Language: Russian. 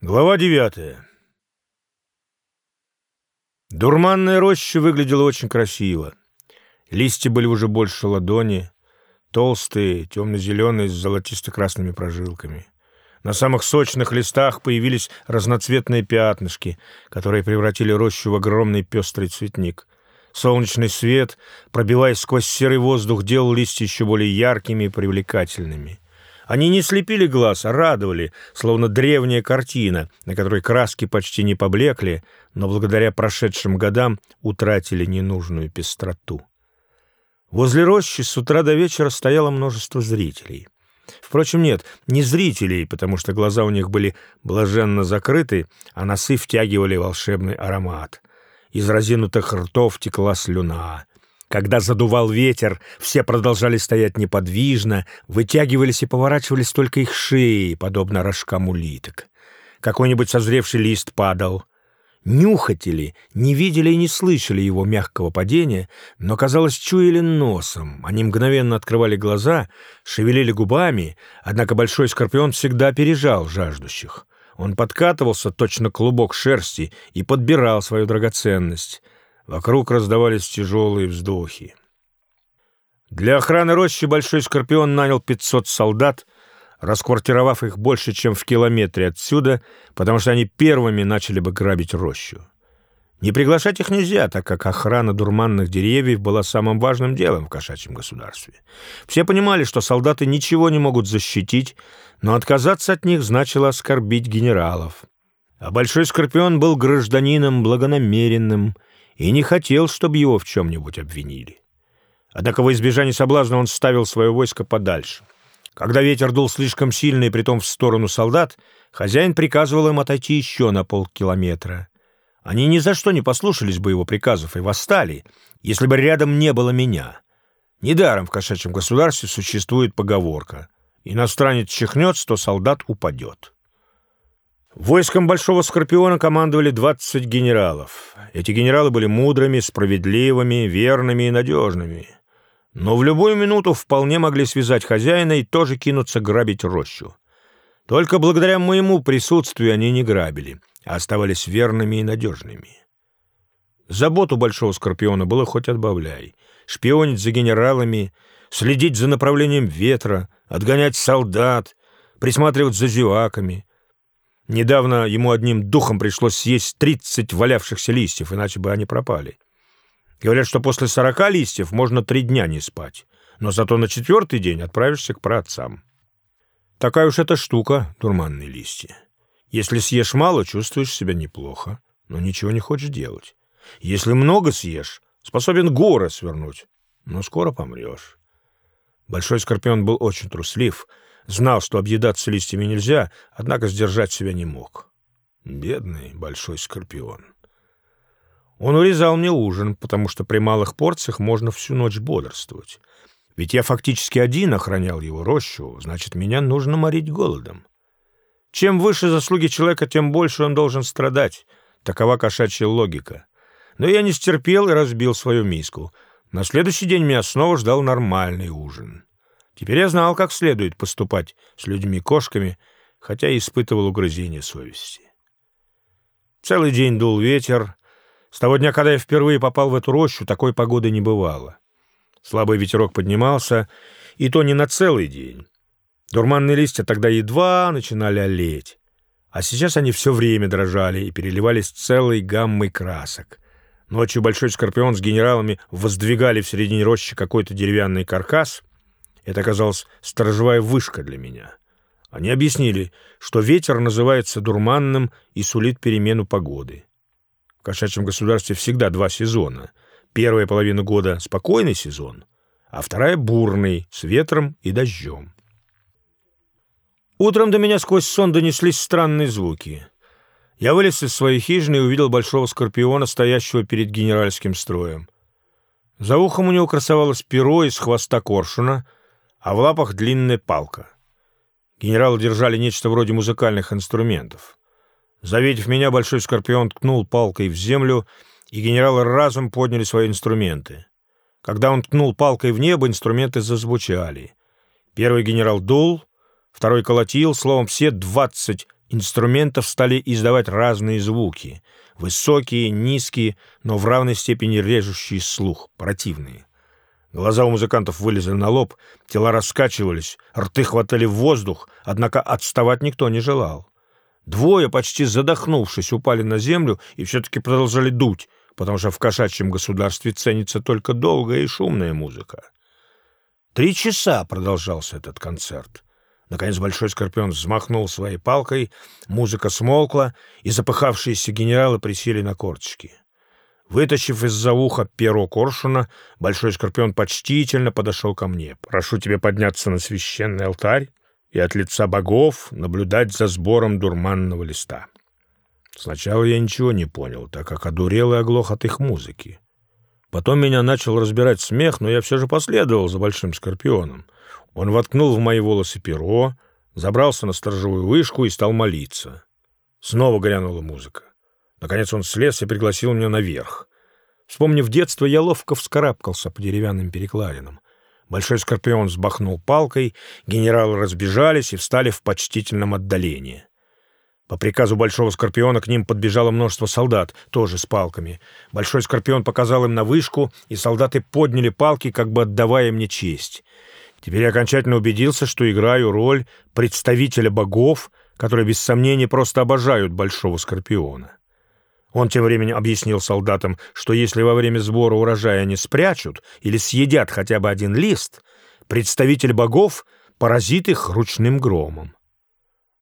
Глава девятая. Дурманная роща выглядела очень красиво. Листья были уже больше ладони, толстые, темно-зеленые, с золотисто-красными прожилками. На самых сочных листах появились разноцветные пятнышки, которые превратили рощу в огромный пестрый цветник. Солнечный свет, пробиваясь сквозь серый воздух, делал листья еще более яркими и привлекательными. Они не слепили глаз, а радовали, словно древняя картина, на которой краски почти не поблекли, но благодаря прошедшим годам утратили ненужную пестроту. Возле рощи с утра до вечера стояло множество зрителей. Впрочем, нет, не зрителей, потому что глаза у них были блаженно закрыты, а носы втягивали волшебный аромат. Из разинутых ртов текла слюна. Когда задувал ветер, все продолжали стоять неподвижно, вытягивались и поворачивались только их шеи, подобно рожкам улиток. Какой-нибудь созревший лист падал. Нюхатели не видели и не слышали его мягкого падения, но, казалось, чуяли носом. Они мгновенно открывали глаза, шевелили губами, однако большой скорпион всегда опережал жаждущих. Он подкатывался, точно клубок шерсти, и подбирал свою драгоценность — Вокруг раздавались тяжелые вздохи. Для охраны рощи Большой Скорпион нанял 500 солдат, расквартировав их больше, чем в километре отсюда, потому что они первыми начали бы грабить рощу. Не приглашать их нельзя, так как охрана дурманных деревьев была самым важным делом в кошачьем государстве. Все понимали, что солдаты ничего не могут защитить, но отказаться от них значило оскорбить генералов. А Большой Скорпион был гражданином благонамеренным, и не хотел, чтобы его в чем-нибудь обвинили. Однако во избежание соблазна он ставил свое войско подальше. Когда ветер дул слишком сильно и притом в сторону солдат, хозяин приказывал им отойти еще на полкилометра. Они ни за что не послушались бы его приказов и восстали, если бы рядом не было меня. Недаром в кошачьем государстве существует поговорка «Иностранец чихнет, то солдат упадет». Войском Большого Скорпиона командовали 20 генералов. Эти генералы были мудрыми, справедливыми, верными и надежными. Но в любую минуту вполне могли связать хозяина и тоже кинуться грабить рощу. Только благодаря моему присутствию они не грабили, а оставались верными и надежными. Заботу Большого Скорпиона было хоть отбавляй. Шпионить за генералами, следить за направлением ветра, отгонять солдат, присматривать за зеваками — Недавно ему одним духом пришлось съесть 30 валявшихся листьев, иначе бы они пропали. Говорят, что после 40 листьев можно три дня не спать, но зато на четвертый день отправишься к праотцам. Такая уж эта штука, дурманные листья. Если съешь мало, чувствуешь себя неплохо, но ничего не хочешь делать. Если много съешь, способен горы свернуть, но скоро помрешь. Большой скорпион был очень труслив — Знал, что объедаться листьями нельзя, однако сдержать себя не мог. Бедный большой скорпион. Он урезал мне ужин, потому что при малых порциях можно всю ночь бодрствовать. Ведь я фактически один охранял его рощу, значит, меня нужно морить голодом. Чем выше заслуги человека, тем больше он должен страдать. Такова кошачья логика. Но я не стерпел и разбил свою миску. На следующий день меня снова ждал нормальный ужин. Теперь я знал, как следует поступать с людьми-кошками, хотя и испытывал угрызение совести. Целый день дул ветер. С того дня, когда я впервые попал в эту рощу, такой погоды не бывало. Слабый ветерок поднимался, и то не на целый день. Дурманные листья тогда едва начинали олеть. А сейчас они все время дрожали и переливались целой гаммой красок. Ночью большой скорпион с генералами воздвигали в середине рощи какой-то деревянный каркас — это оказалась сторожевая вышка для меня. Они объяснили, что ветер называется дурманным и сулит перемену погоды. В кошачьем государстве всегда два сезона. Первая половина года — спокойный сезон, а вторая — бурный, с ветром и дождем. Утром до меня сквозь сон донеслись странные звуки. Я вылез из своей хижины и увидел большого скорпиона, стоящего перед генеральским строем. За ухом у него красовалось перо из хвоста коршуна — а в лапах длинная палка. Генералы держали нечто вроде музыкальных инструментов. Завидев меня, большой скорпион ткнул палкой в землю, и генералы разом подняли свои инструменты. Когда он ткнул палкой в небо, инструменты зазвучали. Первый генерал дул, второй колотил, словом, все двадцать инструментов стали издавать разные звуки. Высокие, низкие, но в равной степени режущие слух, противные. Глаза у музыкантов вылезли на лоб, тела раскачивались, рты хватали в воздух, однако отставать никто не желал. Двое, почти задохнувшись, упали на землю и все-таки продолжали дуть, потому что в кошачьем государстве ценится только долгая и шумная музыка. Три часа продолжался этот концерт. Наконец Большой Скорпион взмахнул своей палкой, музыка смолкла, и запыхавшиеся генералы присели на корточки. Вытащив из-за уха перо коршуна, Большой Скорпион почтительно подошел ко мне. «Прошу тебя подняться на священный алтарь и от лица богов наблюдать за сбором дурманного листа». Сначала я ничего не понял, так как одурел и оглох от их музыки. Потом меня начал разбирать смех, но я все же последовал за Большим Скорпионом. Он воткнул в мои волосы перо, забрался на сторожевую вышку и стал молиться. Снова грянула музыка. Наконец он слез и пригласил меня наверх. Вспомнив детство, я ловко вскарабкался по деревянным перекладинам. Большой скорпион взбахнул палкой, генералы разбежались и встали в почтительном отдалении. По приказу Большого Скорпиона к ним подбежало множество солдат, тоже с палками. Большой Скорпион показал им на вышку, и солдаты подняли палки, как бы отдавая мне честь. Теперь я окончательно убедился, что играю роль представителя богов, которые без сомнения просто обожают Большого Скорпиона. Он тем временем объяснил солдатам, что если во время сбора урожая они спрячут или съедят хотя бы один лист, представитель богов поразит их ручным громом.